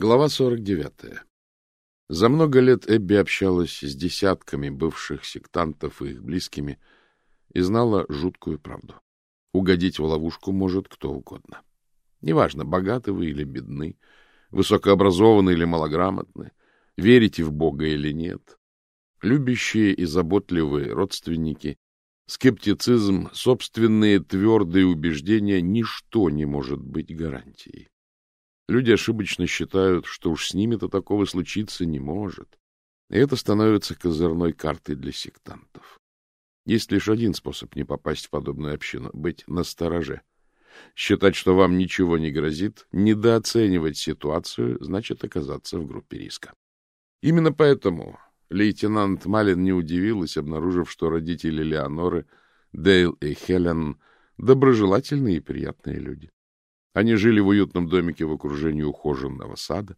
Глава 49. За много лет Эбби общалась с десятками бывших сектантов и их близкими и знала жуткую правду. Угодить в ловушку может кто угодно. Неважно, богаты вы или бедны, высокообразованы или малограмотны, верите в Бога или нет. Любящие и заботливые родственники, скептицизм, собственные твердые убеждения — ничто не может быть гарантией. Люди ошибочно считают, что уж с ними-то такого случиться не может. И это становится козырной картой для сектантов. Есть лишь один способ не попасть в подобную общину — быть настороже. Считать, что вам ничего не грозит, недооценивать ситуацию, значит оказаться в группе риска. Именно поэтому лейтенант Малин не удивилась, обнаружив, что родители Леоноры, Дейл и Хелен, доброжелательные и приятные люди. Они жили в уютном домике в окружении ухоженного сада.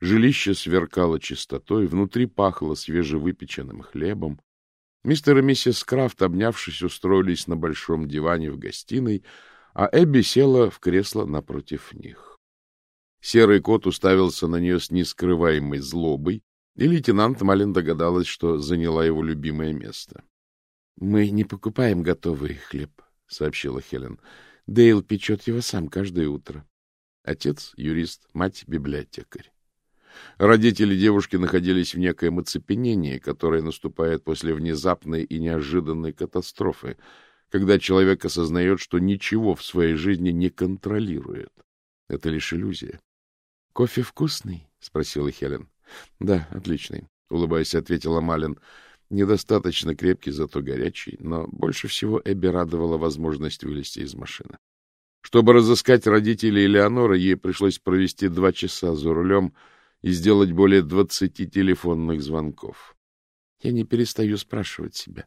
Жилище сверкало чистотой, внутри пахло свежевыпеченным хлебом. Мистер и миссис Крафт, обнявшись, устроились на большом диване в гостиной, а Эбби села в кресло напротив них. Серый кот уставился на нее с нескрываемой злобой, и лейтенант Малин догадалась, что заняла его любимое место. — Мы не покупаем готовый хлеб, — сообщила Хелен. Дейл печет его сам каждое утро. Отец — юрист, мать — библиотекарь. Родители девушки находились в некоем оцепенении, которое наступает после внезапной и неожиданной катастрофы, когда человек осознает, что ничего в своей жизни не контролирует. Это лишь иллюзия. — Кофе вкусный? — спросила Хелен. — Да, отличный, — улыбаясь, ответила Малин. Недостаточно крепкий, зато горячий, но больше всего Эбби радовала возможность вылезти из машины. Чтобы разыскать родителей Элеоноры, ей пришлось провести два часа за рулем и сделать более двадцати телефонных звонков. — Я не перестаю спрашивать себя,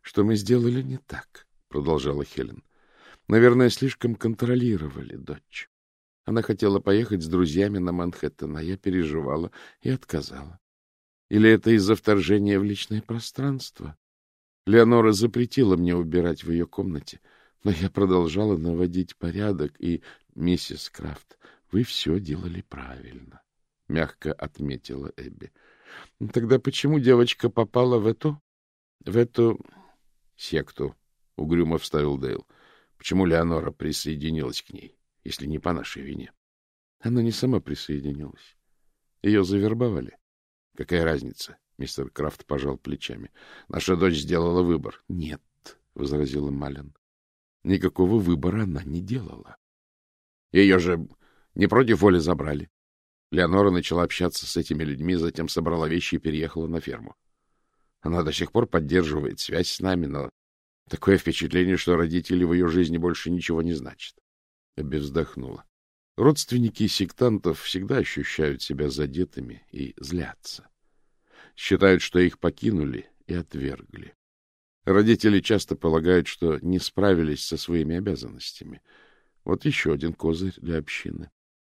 что мы сделали не так, — продолжала Хелен. — Наверное, слишком контролировали дочь. Она хотела поехать с друзьями на Манхэттен, а я переживала и отказала. Или это из-за вторжения в личное пространство? Леонора запретила мне убирать в ее комнате, но я продолжала наводить порядок, и, миссис Крафт, вы все делали правильно, — мягко отметила Эбби. — Тогда почему девочка попала в эту... в эту... секту? — угрюмо вставил Дейл. — Почему Леонора присоединилась к ней, если не по нашей вине? Она не сама присоединилась. Ее завербовали. — Какая разница? — мистер Крафт пожал плечами. — Наша дочь сделала выбор. — Нет, — возразила Малин. — Никакого выбора она не делала. Ее же не против воли забрали. Леонора начала общаться с этими людьми, затем собрала вещи и переехала на ферму. Она до сих пор поддерживает связь с нами, но такое впечатление, что родители в ее жизни больше ничего не значат. Эбби. Родственники сектантов всегда ощущают себя задетыми и злятся. Считают, что их покинули и отвергли. Родители часто полагают, что не справились со своими обязанностями. Вот еще один козырь для общины.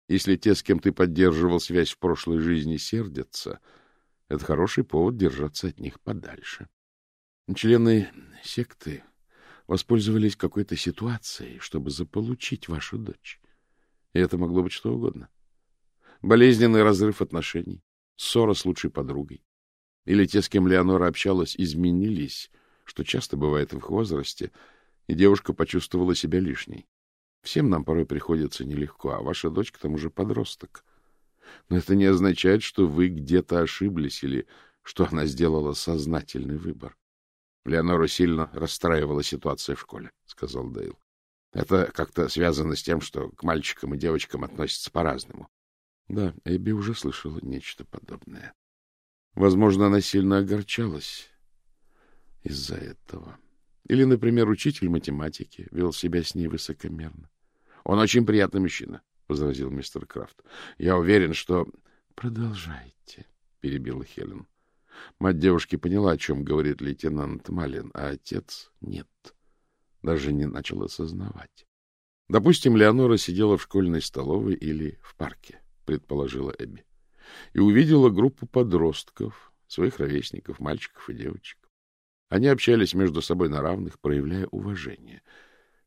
Если те, с кем ты поддерживал связь в прошлой жизни, сердятся, это хороший повод держаться от них подальше. Члены секты воспользовались какой-то ситуацией, чтобы заполучить вашу дочь. И это могло быть что угодно. Болезненный разрыв отношений, ссора с лучшей подругой. Или те, с кем Леонора общалась, изменились, что часто бывает в их возрасте, и девушка почувствовала себя лишней. Всем нам порой приходится нелегко, а ваша дочь к тому же подросток. Но это не означает, что вы где-то ошиблись или что она сделала сознательный выбор. Леонору сильно расстраивала ситуация в школе, — сказал Дейл. Это как-то связано с тем, что к мальчикам и девочкам относятся по-разному. Да, Эбби уже слышала нечто подобное. Возможно, она сильно огорчалась из-за этого. Или, например, учитель математики вел себя с ней высокомерно. — Он очень приятный мужчина, — возразил мистер Крафт. — Я уверен, что... — Продолжайте, — перебила Хелен. Мать девушки поняла, о чем говорит лейтенант Малин, а отец — нет. — даже не начал осознавать. Допустим, Леонора сидела в школьной столовой или в парке, предположила Эбби, и увидела группу подростков, своих ровесников, мальчиков и девочек. Они общались между собой на равных, проявляя уважение.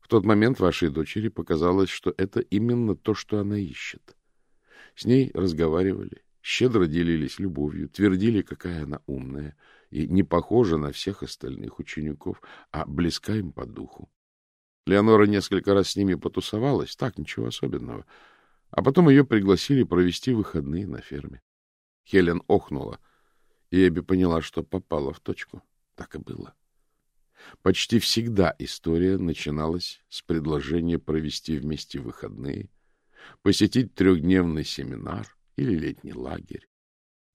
В тот момент вашей дочери показалось, что это именно то, что она ищет. С ней разговаривали, щедро делились любовью, твердили, какая она умная и не похожа на всех остальных учеников, а близка им по духу. Леонора несколько раз с ними потусовалась, так, ничего особенного. А потом ее пригласили провести выходные на ферме. Хелен охнула, и Эбби поняла, что попала в точку. Так и было. Почти всегда история начиналась с предложения провести вместе выходные, посетить трехдневный семинар или летний лагерь.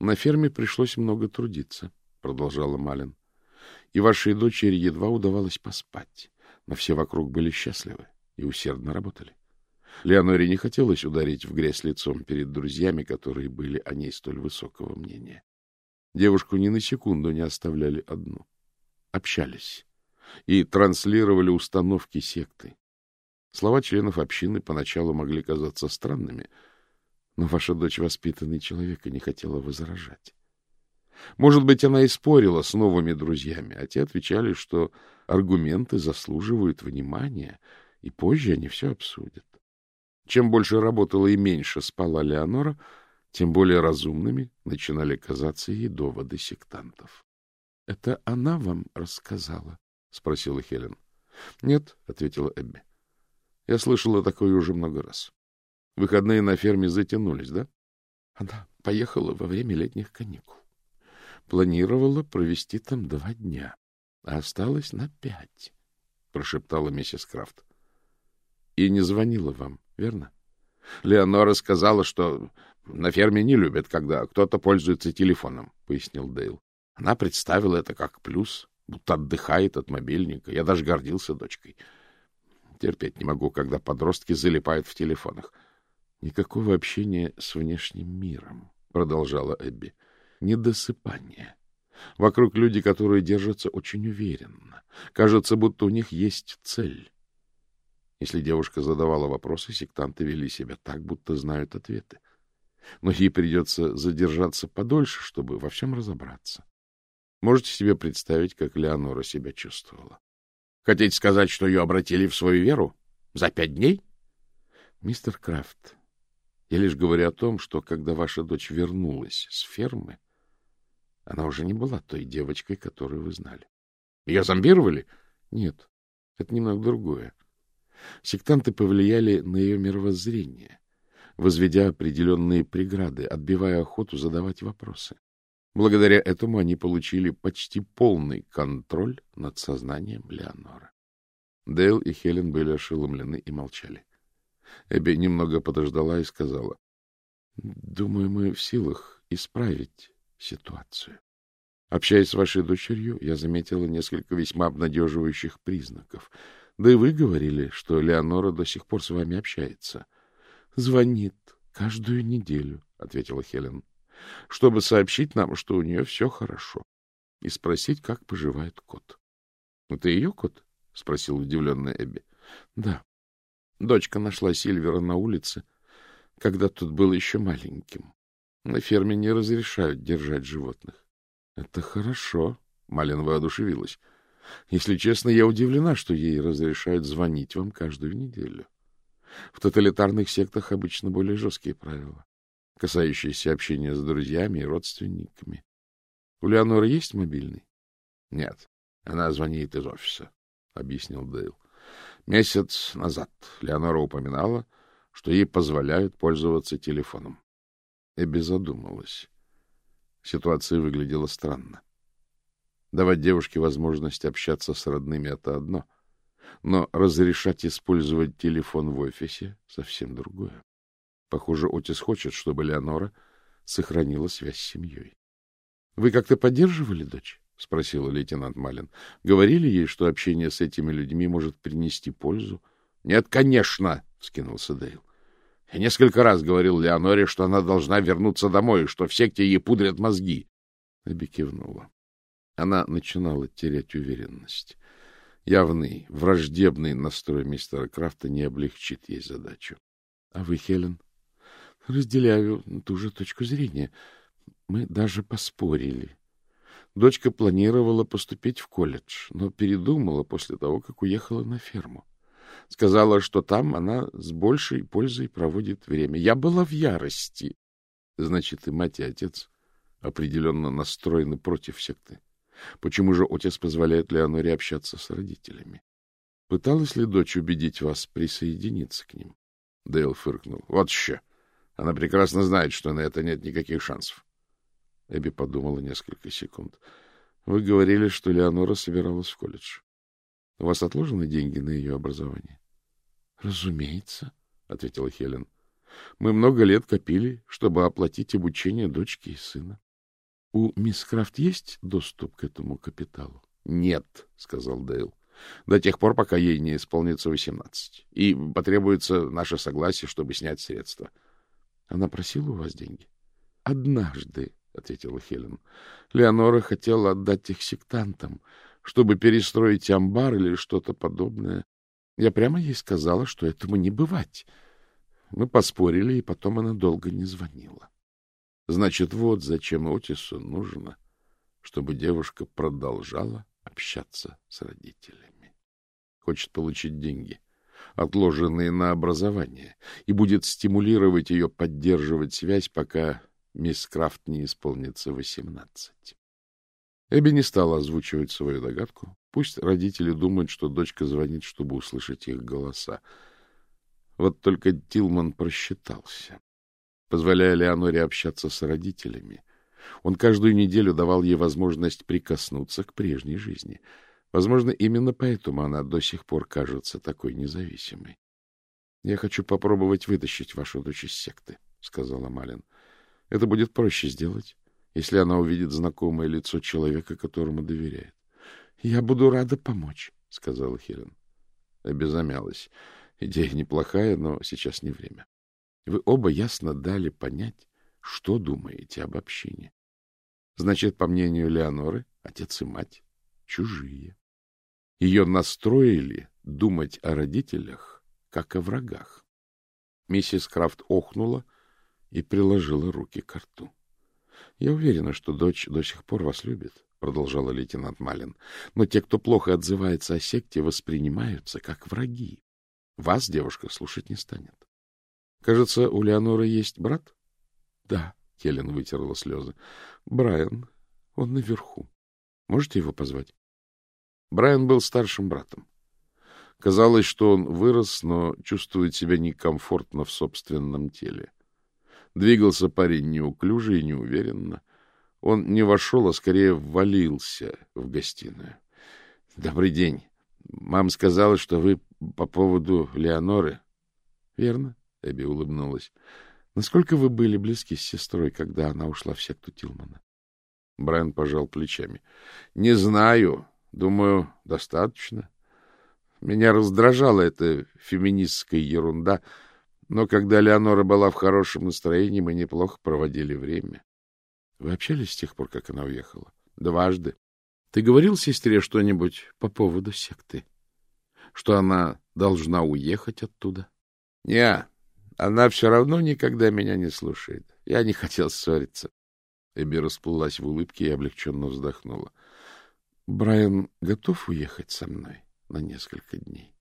На ферме пришлось много трудиться, продолжала Малин. И вашей дочери едва удавалось поспать, но все вокруг были счастливы и усердно работали. Леоноре не хотелось ударить в грязь лицом перед друзьями, которые были о ней столь высокого мнения. Девушку ни на секунду не оставляли одну. Общались и транслировали установки секты. Слова членов общины поначалу могли казаться странными, но ваша дочь воспитанный человек и не хотела возражать. Может быть, она и спорила с новыми друзьями, а те отвечали, что аргументы заслуживают внимания, и позже они все обсудят. Чем больше работала и меньше спала Леонора, тем более разумными начинали казаться ей доводы сектантов. — Это она вам рассказала? — спросила Хелен. — Нет, — ответила Эбби. — Я слышала такое уже много раз. Выходные на ферме затянулись, да? Она поехала во время летних каникул. Планировала провести там два дня, а осталось на пять, — прошептала миссис Крафт. — И не звонила вам, верно? Леонора сказала, что на ферме не любят, когда кто-то пользуется телефоном, — пояснил Дейл. Она представила это как плюс будто отдыхает от мобильника. Я даже гордился дочкой. Терпеть не могу, когда подростки залипают в телефонах. Никакого общения с внешним миром, продолжала Эбби. Недосыпание. Вокруг люди, которые держатся очень уверенно. Кажется, будто у них есть цель. Если девушка задавала вопросы, сектанты вели себя так, будто знают ответы. Но ей придется задержаться подольше, чтобы во всем разобраться. Можете себе представить, как Леонора себя чувствовала? Хотите сказать, что ее обратили в свою веру? За пять дней? Мистер Крафт, я лишь говорю о том, что когда ваша дочь вернулась с фермы, она уже не была той девочкой, которую вы знали. Ее зомбировали? Нет, это немного другое. Сектанты повлияли на ее мировоззрение, возведя определенные преграды, отбивая охоту задавать вопросы. Благодаря этому они получили почти полный контроль над сознанием Леонора. Дейл и Хелен были ошеломлены и молчали. Эбби немного подождала и сказала, — Думаю, мы в силах исправить ситуацию. Общаясь с вашей дочерью, я заметила несколько весьма обнадеживающих признаков. Да и вы говорили, что Леонора до сих пор с вами общается. — Звонит каждую неделю, — ответила Хелен чтобы сообщить нам, что у нее все хорошо, и спросить, как поживает кот. — Это ее кот? — спросил удивленная Эбби. — Да. Дочка нашла Сильвера на улице, когда тот был еще маленьким. На ферме не разрешают держать животных. — Это хорошо, — Малин воодушевилась. — Если честно, я удивлена, что ей разрешают звонить вам каждую неделю. В тоталитарных сектах обычно более жесткие правила касающиеся общения с друзьями и родственниками. У Леоноры есть мобильный? — Нет, она звонит из офиса, — объяснил Дейл. Месяц назад Леонора упоминала, что ей позволяют пользоваться телефоном. Эбби задумалась. Ситуация выглядела странно. Давать девушке возможность общаться с родными — это одно, но разрешать использовать телефон в офисе — совсем другое. Похоже, Отис хочет, чтобы Леонора сохранила связь с семьей. — Вы как-то поддерживали дочь? — спросила лейтенант Малин. — Говорили ей, что общение с этими людьми может принести пользу? — Нет, конечно! — вскинулся Дейл. — Я несколько раз говорил Леоноре, что она должна вернуться домой, что в секте ей пудрят мозги. Эбби кивнула. Она начинала терять уверенность. Явный, враждебный настрой мистера Крафта не облегчит ей задачу. — А вы, Хелен? Разделяю ту же точку зрения. Мы даже поспорили. Дочка планировала поступить в колледж, но передумала после того, как уехала на ферму. Сказала, что там она с большей пользой проводит время. Я была в ярости. Значит, и мать, и отец определенно настроены против секты. Почему же отец позволяет Леоноре общаться с родителями? Пыталась ли дочь убедить вас присоединиться к ним? Дейл фыркнул. Вот еще. Она прекрасно знает, что на это нет никаких шансов. Эбби подумала несколько секунд. Вы говорили, что Леонора собиралась в колледж. У вас отложены деньги на ее образование? — Разумеется, — ответила Хелен. — Мы много лет копили, чтобы оплатить обучение дочки и сына. — У мисс Крафт есть доступ к этому капиталу? — Нет, — сказал Дейл. — До тех пор, пока ей не исполнится восемнадцать. И потребуется наше согласие, чтобы снять средства. — Она просила у вас деньги? — Однажды, — ответила Хелен. — Леонора хотела отдать их сектантам, чтобы перестроить амбар или что-то подобное. Я прямо ей сказала, что этому не бывать. Мы поспорили, и потом она долго не звонила. Значит, вот зачем Отису нужно, чтобы девушка продолжала общаться с родителями. Хочет получить деньги, отложенные на образование, и будет стимулировать ее поддерживать связь, пока мисс Крафт не исполнится восемнадцать. Эбби не стала озвучивать свою догадку. Пусть родители думают, что дочка звонит, чтобы услышать их голоса. Вот только Тилман просчитался. Позволяя Леоноре общаться с родителями, он каждую неделю давал ей возможность прикоснуться к прежней жизни. Возможно, именно поэтому она до сих пор кажется такой независимой. — Я хочу попробовать вытащить вашу дочь из секты, — сказала Малин. — Это будет проще сделать, если она увидит знакомое лицо человека, которому доверяет. — Я буду рада помочь, — сказала Хелен. Обезамялась. Идея неплохая, но сейчас не время. Вы оба ясно дали понять, что думаете об общине. Значит, по мнению Леоноры, отец и мать чужие. Ее настроили думать о родителях, как о врагах. Миссис Крафт охнула и приложила руки к рту. — Я уверена, что дочь до сих пор вас любит, — продолжала лейтенант Малин. — Но те, кто плохо отзывается о секте, воспринимаются как враги. Вас девушка слушать не станет. — Кажется, у Леоноры есть брат? — Да, — Хелен вытерла слезы. — Брайан. Он наверху. Можете его позвать? Брайан был старшим братом. Казалось, что он вырос, но чувствует себя некомфортно в собственном теле. Двигался парень неуклюже и неуверенно. Он не вошел, а скорее ввалился в гостиную. — Добрый день. Мама сказала, что вы по поводу Леоноры. — Верно, — Эбби улыбнулась. — Насколько вы были близки с сестрой, когда она ушла в секту Тилмана? Брайан пожал плечами. — Не знаю. Думаю, достаточно. Меня раздражала эта феминистская ерунда — но когда Леонора была в хорошем настроении, мы неплохо проводили время. Вы общались с тех пор, как она уехала? Дважды. Ты говорил сестре что-нибудь по поводу секты? Что она должна уехать оттуда? Не, она все равно никогда меня не слушает. Я не хотел ссориться. Эбби расплылась в улыбке и облегченно вздохнула. Брайан готов уехать со мной на несколько дней?